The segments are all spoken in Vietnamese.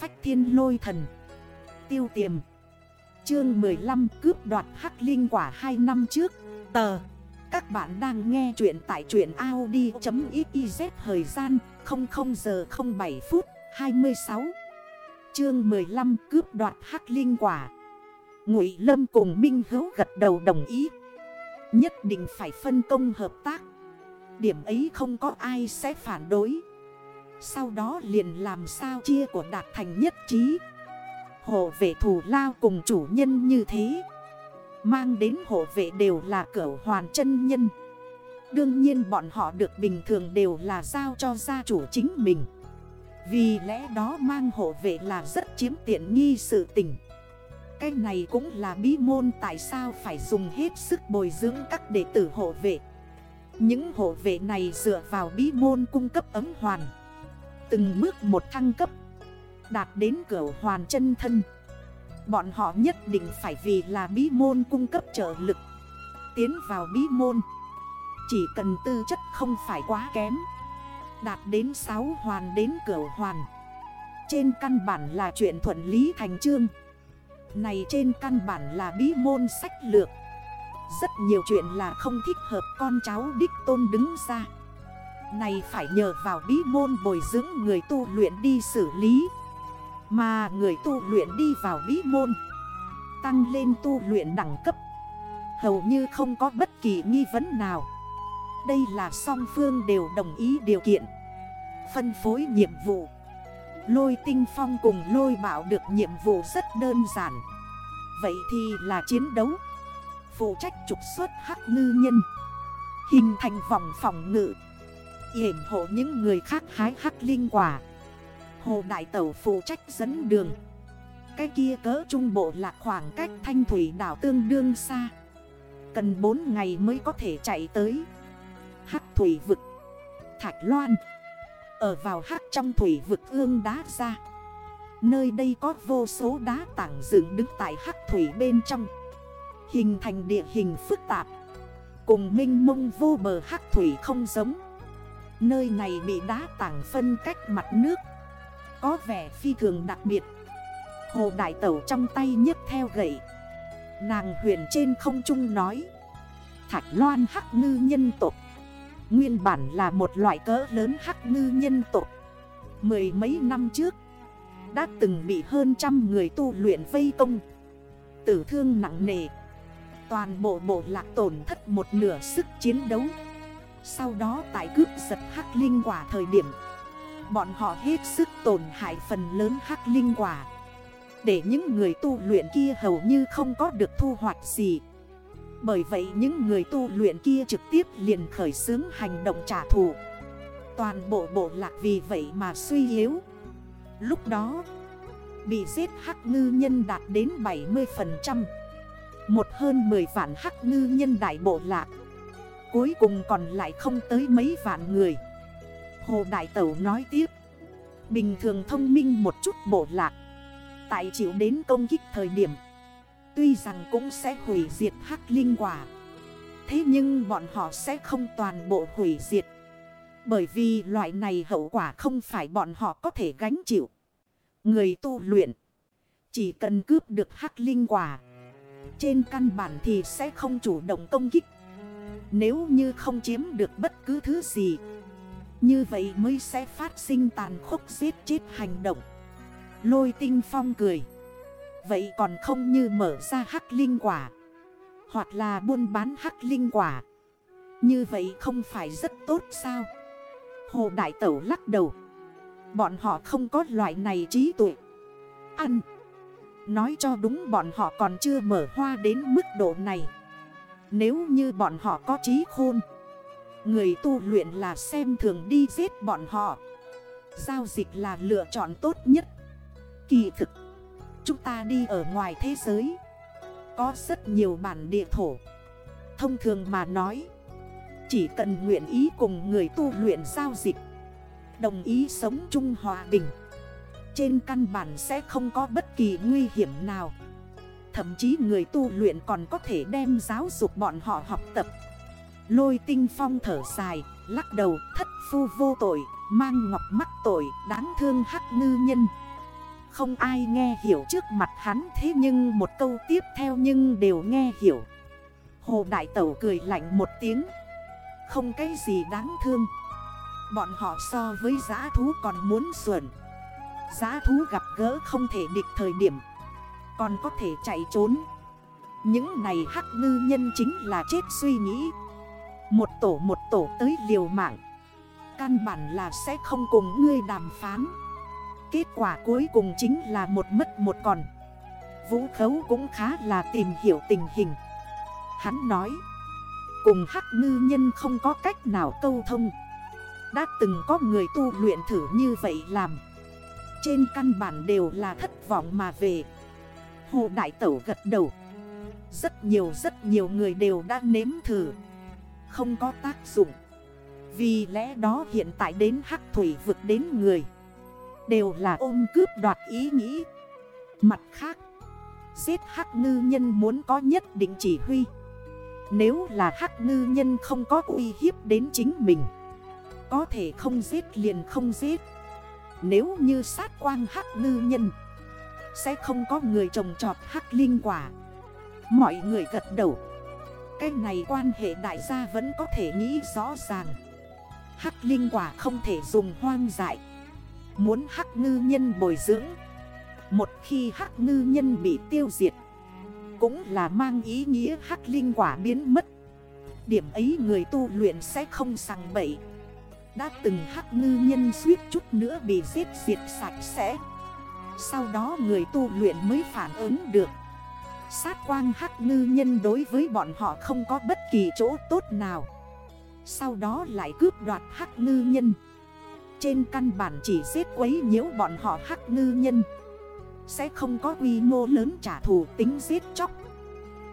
phách thiên lôi thần. Tiêu tiềm. Chương 15 cướp đoạt hắc linh quả 2 năm trước. Tờ. Các bạn đang nghe chuyện tại truyện Audi.xyz Thời gian 00 giờ 07 phút 26 Chương 15 cướp đoạt hắc linh quả. Ngụy Lâm cùng Minh Hữu gật đầu đồng ý. Nhất định phải phân công hợp tác. Điểm ấy không có ai sẽ phản đối. Sau đó liền làm sao chia của đạt thành nhất trí. Hộ vệ thủ lao cùng chủ nhân như thế. Mang đến hộ vệ đều là cỡ hoàn chân nhân. Đương nhiên bọn họ được bình thường đều là giao cho gia chủ chính mình. Vì lẽ đó mang hộ vệ là rất chiếm tiện nghi sự tình. Cái này cũng là bí môn tại sao phải dùng hết sức bồi dưỡng các đệ tử hộ vệ. Những hộ vệ này dựa vào bí môn cung cấp ấm hoàn. Từng bước một thăng cấp, Đạt đến cửa hoàn chân thân. Bọn họ nhất định phải vì là bí môn cung cấp trợ lực, Tiến vào bí môn. Chỉ cần tư chất không phải quá kém, Đạt đến 6 hoàn đến cửa hoàn. Trên căn bản là chuyện thuận lý thành trương Này trên căn bản là bí môn sách lược. Rất nhiều chuyện là không thích hợp con cháu đích tôn đứng ra. Này phải nhờ vào bí môn bồi dưỡng người tu luyện đi xử lý. Mà người tu luyện đi vào bí môn, Tăng lên tu luyện đẳng cấp, Hầu như không có bất kỳ nghi vấn nào. Đây là song phương đều đồng ý điều kiện, Phân phối nhiệm vụ. Lôi tinh phong cùng lôi bảo được nhiệm vụ rất đơn giản. Vậy thì là chiến đấu. Phụ trách trục xuất hắc ngư nhân. Hình thành vòng phòng ngự. Yểm hộ những người khác hái hắc linh quả. Hồ Đại Tẩu phụ trách dẫn đường. Cái kia cỡ trung bộ là khoảng cách thanh thủy đảo tương đương xa. Cần 4 ngày mới có thể chạy tới. Hắc thủy vực. Thạch Loan. Ở vào hắc trong thủy vực ương đá ra. Nơi đây có vô số đá tảng dựng đứng tại hắc thủy bên trong. Hình thành địa hình phức tạp. Cùng minh mông vô bờ hắc thủy không giống. Nơi này bị đá tảng phân cách mặt nước. Có vẻ phi thường đặc biệt. Hồ Đại Tẩu trong tay nhấc theo gậy. Nàng huyền trên không trung nói. Thạch loan hắc ngư nhân tộc. Nguyên bản là một loại cỡ lớn hắc ngư nhân tộc. Mười mấy năm trước, Đã từng bị hơn trăm người tu luyện vây công. Tử thương nặng nề. Toàn bộ bộ lạc tổn thất một nửa sức chiến đấu. Sau đó tại cướp giật hắc linh quả thời điểm, Bọn họ hết sức tổn hại phần lớn hắc linh quả. Để những người tu luyện kia hầu như không có được thu hoạch gì. Bởi vậy những người tu luyện kia trực tiếp liền khởi xướng hành động trả thù. Toàn bộ bộ lạc vì vậy mà suy yếu. Lúc đó, Bị giết hắc ngư nhân đạt đến 70% Một hơn 10 vạn hắc ngư nhân đại bộ lạc. Cuối cùng còn lại không tới mấy vạn người. Hồ Đại Tẩu nói tiếp. Bình thường thông minh một chút bộ lạc. Tại chịu đến công kích thời điểm. Tuy rằng cũng sẽ hủy diệt hắc linh quả. Thế nhưng bọn họ sẽ không toàn bộ hủy diệt. Bởi vì loại này hậu quả không phải bọn họ có thể gánh chịu. Người tu luyện. Chỉ cần cướp được hắc linh quả. Trên căn bản thì sẽ không chủ động công kích. Nếu như không chiếm được bất cứ thứ gì, như vậy mới sẽ phát sinh tàn khốc giết chết hành động. Lôi tinh phong cười. Vậy còn không như mở ra hắc linh quả, Hoặc là buôn bán hắc linh quả, Như vậy không phải rất tốt sao? Hồ Đại Tẩu lắc đầu. Bọn họ không có loại này trí tuệ. Ăn. Nói cho đúng, bọn họ còn chưa mở hoa đến mức độ này. Nếu như bọn họ có trí khôn, Người tu luyện là xem thường đi giết bọn họ. Giao dịch là lựa chọn tốt nhất. Kỳ thực, Chúng ta đi ở ngoài thế giới, Có rất nhiều bản địa thổ. Thông thường mà nói, Chỉ cần nguyện ý cùng người tu luyện giao dịch, Đồng ý sống chung hòa bình, Trên căn bản sẽ không có bất kỳ nguy hiểm nào. Thậm chí người tu luyện còn có thể đem giáo dục bọn họ học tập. Lôi tinh phong thở dài, lắc đầu thất phu vô tội, mang ngọc mắc tội, đáng thương hắc ngư nhân. Không ai nghe hiểu trước mặt hắn thế nhưng một câu tiếp theo nhưng đều nghe hiểu. Hồ Đại Tẩu cười lạnh một tiếng Không cái gì đáng thương. Bọn họ so với giá thú còn muốn xuẩn. Giá thú gặp gỡ không thể địch thời điểm còn có thể chạy trốn. Những này hắc ngư nhân chính là chết suy nghĩ. Một tổ một tổ tới liều mạng. Căn bản là sẽ không cùng ngươi đàm phán. Kết quả cuối cùng chính là một mất một còn. Vũ khấu cũng khá là tìm hiểu tình hình. Hắn nói, Cùng hắc ngư nhân không có cách nào câu thông. Đã từng có người tu luyện thử như vậy làm. Trên căn bản đều là thất vọng mà về. Hồ Đại Tẩu gật đầu. Rất nhiều rất nhiều người đều đã nếm thử. Không có tác dụng. Vì lẽ đó hiện tại đến hắc thủy vực đến người. Đều là ôm cướp đoạt ý nghĩ. Mặt khác, Giết hắc ngư nhân muốn có nhất định chỉ huy. Nếu là hắc ngư nhân không có uy hiếp đến chính mình, Có thể không giết liền không giết. Nếu như sát quang hắc ngư nhân sẽ không có người trồng trọt hắc linh quả. Mọi người gật đầu. Cái này quan hệ đại gia vẫn có thể nghĩ rõ ràng. Hắc linh quả không thể dùng hoang dại. Muốn hắc ngư nhân bồi dưỡng. Một khi hắc ngư nhân bị tiêu diệt, Cũng là mang ý nghĩa hắc linh quả biến mất. Điểm ấy người tu luyện sẽ không sằng bậy. Đã từng hắc ngư nhân suýt chút nữa bị giết diệt sạch sẽ. Sau đó người tu luyện mới phản ứng được. Sát quang hắc ngư nhân đối với bọn họ không có bất kỳ chỗ tốt nào. Sau đó lại cướp đoạt hắc ngư nhân. Trên căn bản chỉ giết quấy nhiễu bọn họ hắc ngư nhân. Sẽ không có quy mô lớn trả thù tính giết chóc.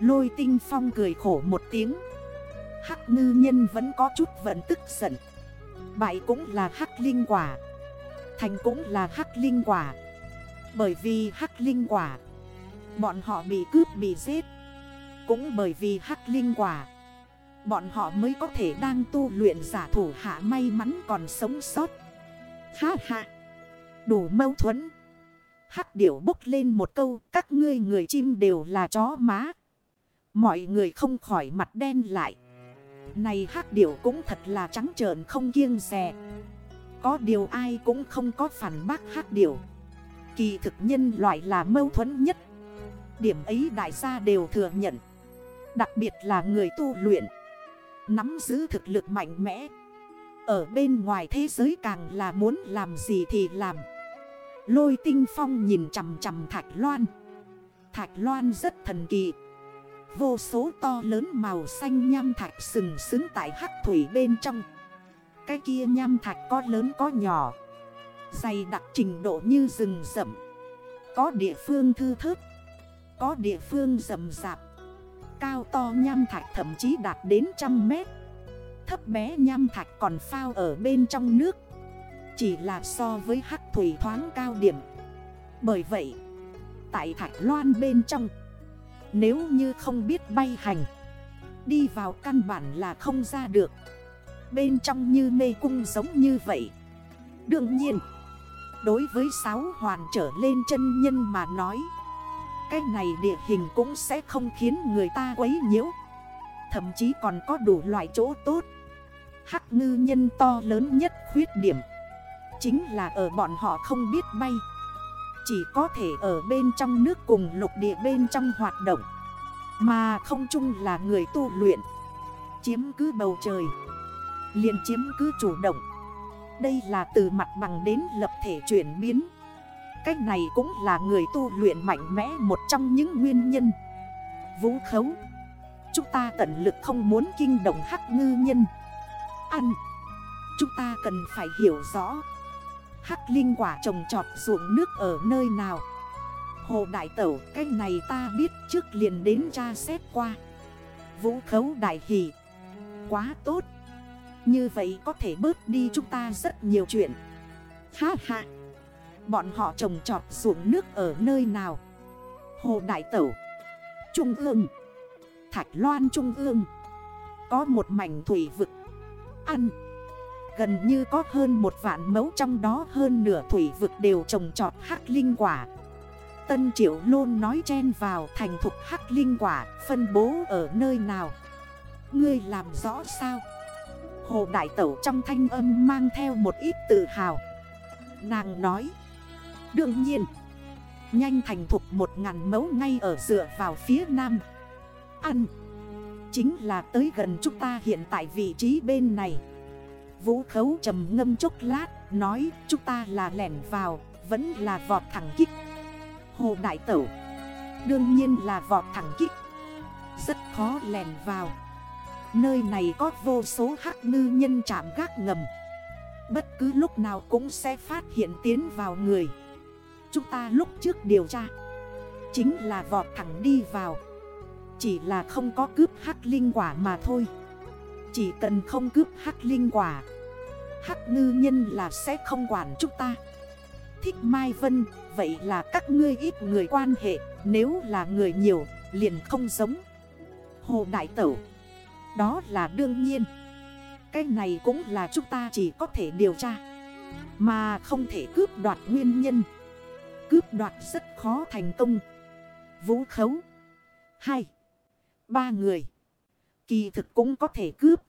Lôi tinh phong cười khổ một tiếng. Hắc ngư nhân vẫn có chút vận tức giận. Bại cũng là hắc linh quả. Thành cũng là hắc linh quả. Bởi vì hắc linh quả. Bọn họ bị cướp, bị giết. Cũng bởi vì hắc linh quả. Bọn họ mới có thể đang tu luyện giả thủ hạ may mắn còn sống sót. Ha ha. Đủ mâu thuẫn. Hắc điểu bốc lên một câu, Các ngươi người chim đều là chó má. Mọi người không khỏi mặt đen lại. Này hắc điểu cũng thật là trắng trợn không kiêng rè. Có điều ai cũng không có phản bác hắc điểu. Kỳ thực nhân loại là mâu thuẫn nhất. Điểm ấy đại gia đều thừa nhận. Đặc biệt là người tu luyện. Nắm giữ thực lực mạnh mẽ. Ở bên ngoài thế giới càng là muốn làm gì thì làm. Lôi tinh phong nhìn chầm chầm Thạch Loan. Thạch Loan rất thần kỳ. Vô số to lớn màu xanh nham thạch sừng sững tại hắc thủy bên trong. Cái kia nham thạch có lớn có nhỏ. Dày đặc trình độ như rừng rậm. Có địa phương thư thớt, Có địa phương rậm rạp. Cao to nham thạch thậm chí đạt đến trăm mét. Thấp bé nham thạch còn phao ở bên trong nước. Chỉ là so với hắc thủy thoáng cao điểm. Bởi vậy, Tại thạch loan bên trong, nếu như không biết bay hành, Đi vào căn bản là không ra được. Bên trong như mê cung giống như vậy. Đương nhiên Đối với sáu hoàn trở lên chân nhân mà nói, Cái này địa hình cũng sẽ không khiến người ta quấy nhiễu. Thậm chí còn có đủ loại chỗ tốt. Hắc ngư nhân to lớn nhất khuyết điểm Chính là ở bọn họ không biết bay. Chỉ có thể ở bên trong nước cùng lục địa bên trong hoạt động, Mà không chung là người tu luyện. Chiếm cứ bầu trời, liền chiếm cứ chủ động. Đây là từ mặt bằng đến lập thể chuyển biến. Cách này cũng là người tu luyện mạnh mẽ một trong những nguyên nhân. Vũ khấu. Chúng ta tận lực không muốn kinh động hắc ngư nhân. Ăn. Chúng ta cần phải hiểu rõ. Hắc linh quả trồng trọt ruộng nước ở nơi nào? Hồ Đại Tẩu, cái này ta biết trước liền đến tra xét qua. Vũ khấu đại hỷ. Quá tốt. Như vậy có thể bớt đi chúng ta rất nhiều chuyện. Ha ha. Bọn họ trồng trọt ruộng nước ở nơi nào? Hồ Đại Tẩu. Trung ương. Thạch Loan Trung ương. Có một mảnh thủy vực. Ăn. Gần như có hơn một vạn mẫu trong đó hơn nửa thủy vực đều trồng trọt hắc linh quả. Tân triệu luôn nói chen vào thành thục hắc linh quả, phân bố ở nơi nào? Ngươi làm rõ sao? Hồ Đại Tẩu trong thanh âm mang theo một ít tự hào. Nàng nói, Đương nhiên, Nhanh thành thục một ngàn mẫu ngay ở dựa vào phía nam. Ăn, Chính là tới gần chúng ta hiện tại vị trí bên này. Vũ khấu trầm ngâm chốc lát, Nói, chúng ta là lẻn vào, Vẫn là vọt thẳng kích. Hồ Đại Tẩu, Đương nhiên là vọt thẳng kích. Rất khó lèn vào. Nơi này có vô số hắc ngư nhân chạm gác ngầm. Bất cứ lúc nào cũng sẽ phát hiện tiến vào người. Chúng ta lúc trước điều tra, Chính là vọt thẳng đi vào. Chỉ là không có cướp hắc linh quả mà thôi. Chỉ cần không cướp hắc linh quả, Hắc ngư nhân là sẽ không quản chúng ta. Thích Mai Vân, Vậy là các ngươi ít người quan hệ, Nếu là người nhiều, liền không giống. Hồ Đại Tẩu đó là đương nhiên. Cái này cũng là chúng ta chỉ có thể điều tra. Mà không thể cướp đoạt nguyên nhân. Cướp đoạt rất khó thành công. Vũ khấu. Hai. Ba người. Kỳ thực cũng có thể cướp.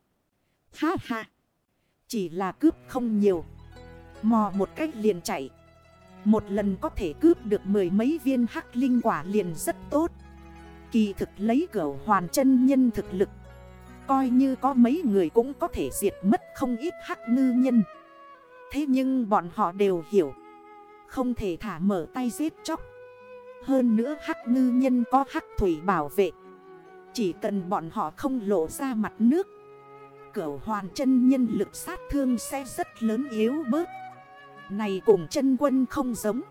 Ha ha. Chỉ là cướp không nhiều. Mò một cách liền chạy. Một lần có thể cướp được mười mấy viên hắc linh quả liền rất tốt. Kỳ thực lấy cửa hoàn chân nhân thực lực. Coi như có mấy người cũng có thể diệt mất không ít hắc ngư nhân. Thế nhưng bọn họ đều hiểu, Không thể thả mở tay giết chóc. Hơn nữa hắc ngư nhân có hắc thủy bảo vệ, Chỉ cần bọn họ không lộ ra mặt nước, Cửu hoàn chân nhân lực sát thương sẽ rất lớn yếu bớt. Này cùng chân quân không giống.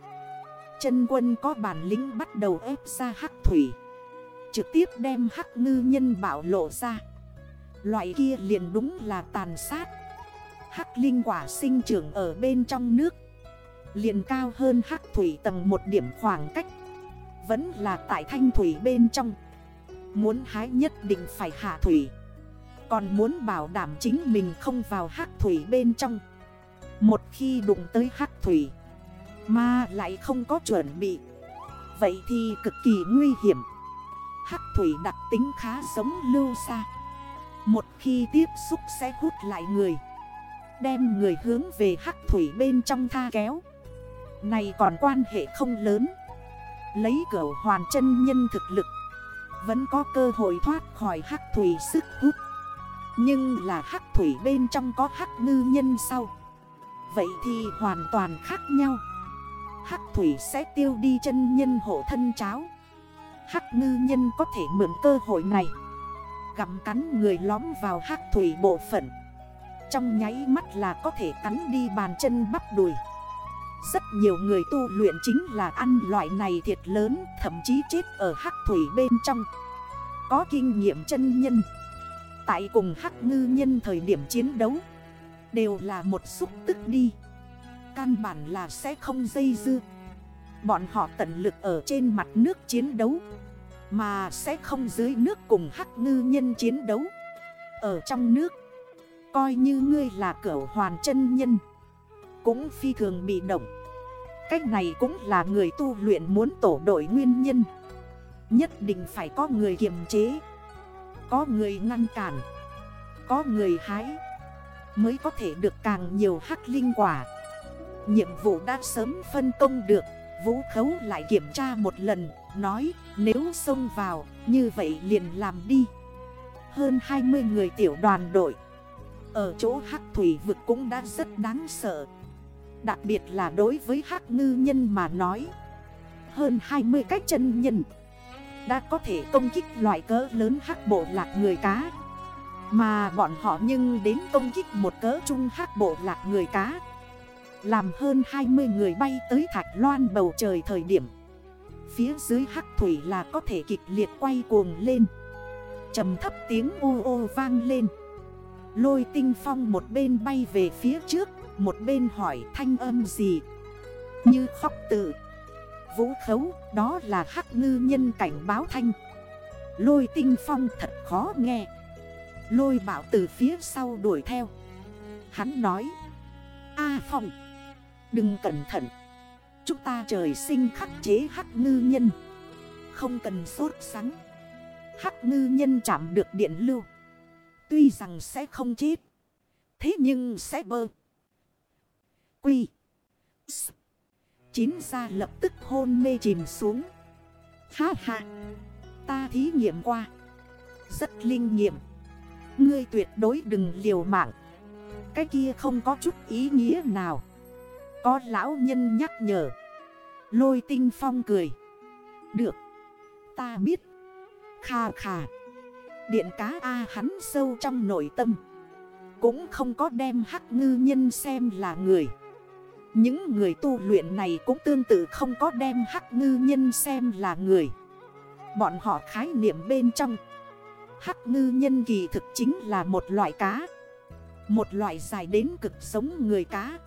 Chân quân có bản lĩnh bắt đầu ép ra hắc thủy, Trực tiếp đem hắc ngư nhân bảo lộ ra. Loại kia liền đúng là tàn sát. Hắc linh quả sinh trưởng ở bên trong nước. Liền cao hơn hắc thủy tầng một điểm khoảng cách. Vẫn là tại thanh thủy bên trong. Muốn hái nhất định phải hạ thủy. Còn muốn bảo đảm chính mình không vào hắc thủy bên trong. Một khi đụng tới hắc thủy, Mà lại không có chuẩn bị, Vậy thì cực kỳ nguy hiểm. Hắc thủy đặc tính khá giống lưu xa một khi tiếp xúc sẽ hút lại người. Đem người hướng về hắc thủy bên trong tha kéo. Này còn quan hệ không lớn. Lấy cửa hoàn chân nhân thực lực. Vẫn có cơ hội thoát khỏi hắc thủy sức hút. Nhưng là hắc thủy bên trong có hắc ngư nhân sau. Vậy thì hoàn toàn khác nhau. Hắc thủy sẽ tiêu đi chân nhân hộ thân cháo. Hắc ngư nhân có thể mượn cơ hội này. Gặm cắn người lóm vào hắc thủy bộ phận. Trong nháy mắt là có thể cắn đi bàn chân bắp đùi. Rất nhiều người tu luyện chính là ăn loại này thiệt lớn, Thậm chí chết ở hắc thủy bên trong. Có kinh nghiệm chân nhân. Tại cùng hắc ngư nhân thời điểm chiến đấu, Đều là một xúc tức đi. Căn bản là sẽ không dây dư Bọn họ tận lực ở trên mặt nước chiến đấu. Mà sẽ không dưới nước cùng hắc ngư nhân chiến đấu. Ở trong nước, Coi như ngươi là cỡ hoàn chân nhân, Cũng phi thường bị động. Cách này cũng là người tu luyện muốn tổ đội nguyên nhân. Nhất định phải có người kiềm chế, Có người ngăn cản, Có người hái, Mới có thể được càng nhiều hắc linh quả. Nhiệm vụ đã sớm phân công được. Vũ khấu lại kiểm tra một lần, Nói, nếu xông vào, Như vậy liền làm đi. Hơn 20 người tiểu đoàn đội Ở chỗ hắc thủy vực cũng đã rất đáng sợ. Đặc biệt là đối với hắc ngư nhân mà nói, Hơn 20 cách chân nhân Đã có thể công kích loại cỡ lớn hắc bộ lạc người cá. Mà bọn họ nhưng đến công kích một cỡ trung Hắc bộ lạc người cá. Làm hơn 20 người bay tới thạch loan bầu trời thời điểm. Phía dưới hắc thủy là có thể kịch liệt quay cuồng lên. Trầm thấp tiếng ô ô vang lên. Lôi tinh phong một bên bay về phía trước, Một bên hỏi thanh âm gì? Như khóc tự. Vũ khấu, đó là hắc ngư nhân cảnh báo thanh. Lôi tinh phong thật khó nghe. Lôi bảo từ phía sau đuổi theo. Hắn nói, A Phong Đừng cẩn thận. Chúng ta trời sinh khắc chế hắc ngư nhân. Không cần sốt sắng. Hắc ngư nhân chạm được điện lưu. Tuy rằng sẽ không chết, Thế nhưng sẽ bơ. Quy. S. Chín ra lập tức hôn mê chìm xuống. Ha ha. Ta thí nghiệm qua. Rất linh nghiệm. Ngươi tuyệt đối đừng liều mạng. Cái kia không có chút ý nghĩa nào. Có lão nhân nhắc nhở. Lôi tinh phong cười. Được. Ta biết. Khà khà Điện cá A hắn sâu trong nội tâm. Cũng không có đem hắc ngư nhân xem là người. Những người tu luyện này cũng tương tự không có đem hắc ngư nhân xem là người. Bọn họ khái niệm bên trong. Hắc ngư nhân kỳ thực chính là một loại cá. Một loại dài đến cực sống người cá.